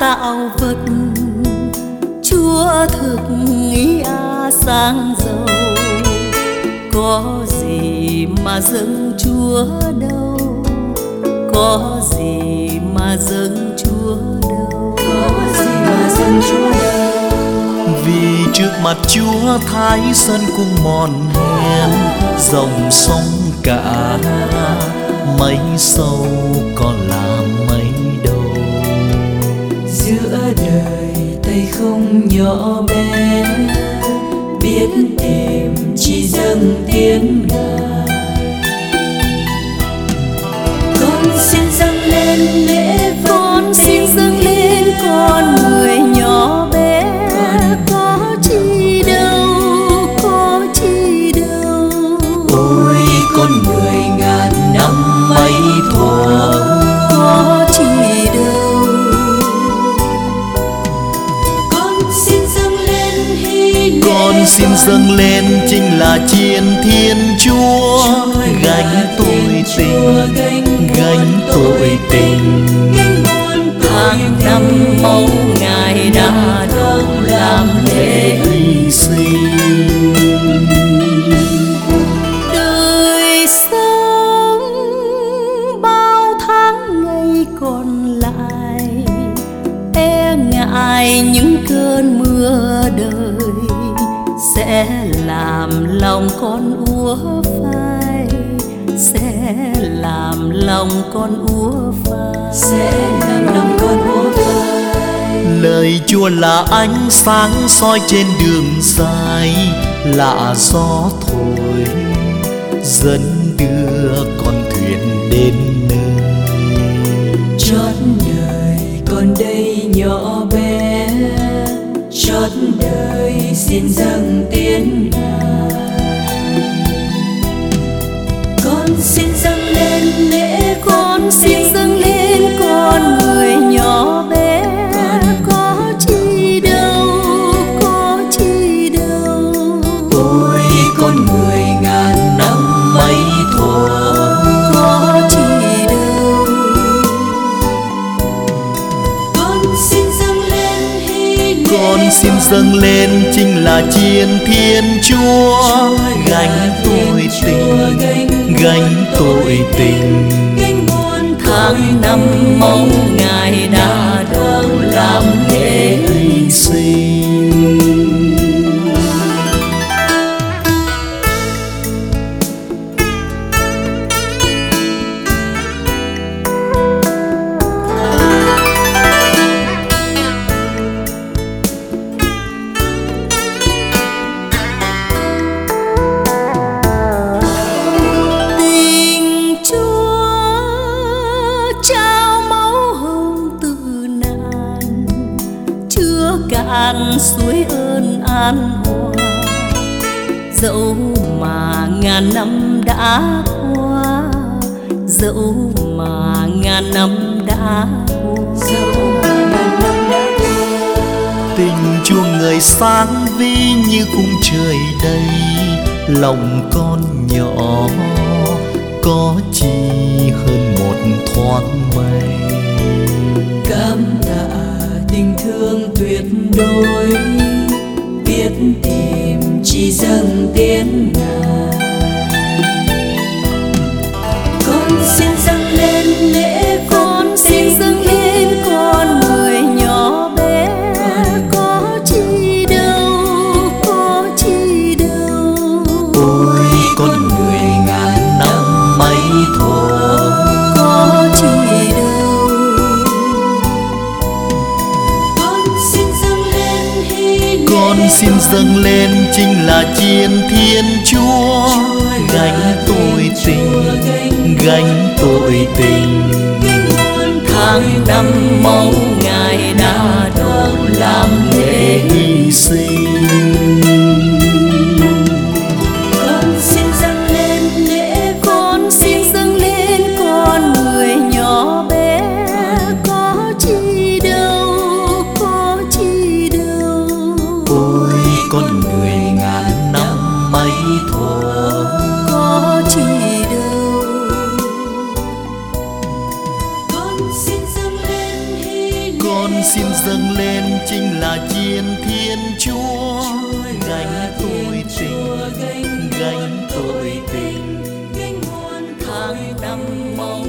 tạo vật. Chúa thực ý a sang giàu. Có gì mà dâng chúa đâu? Có gì mà dâng chúa đâu? Có gì mà dâng chúa đâu? Vì trước mặt chúa thái sơn cung mòn hèn dòng sông cả mấy sâu còn nhỏ con xin dâng lên chính là chiến thiên chúa. Gánh tội tình gánh tội tình. Tháng năm mong ngài đã đâu làm lễ hy sinh. Đời sống bao tháng ngày còn lại e ngại những cơn mưa đời sẽ làm lòng con úa phai sẽ làm lòng con úa phai. Sẽ làm lòng con úa phai. Lời chúa là ánh sáng soi trên đường dài là gió thổi dẫn đưa con thuyền đến nơi. Chót đời con đây nhỏ bé chót đời xin dâng tiến ngài con xin dâng lên lễ con xin dâng xin dâng lên chính là chiên thiên chúa. Gánh tội tình, gánh tội tình. Gánh muôn tháng năm mong ngài đã cạn suối ơn an hòa. Dẫu mà ngàn năm đã qua dẫu mà ngàn năm đã qua. Dẫu mà ngàn năm đã qua. Tình chúa người sáng vi như khung trời đây lòng con nhỏ có chi hơn một thoáng mây. Cảm tạ tình thương tuyệt đối. Biết tìm chỉ dâng tiếng ngài xin dâng lên chính là chiên thiên chúa. Gánh tội tình, gánh tội tình. Tháng năm mong ngài đã đâu làm lễ hy sinh. con người ngàn năm mấy thuở có chỉ đâu con xin dâng lên con xin dâng lên chính là chiên thiên chúa. Gánh tôi tình gánh tội tình. Tháng năm mong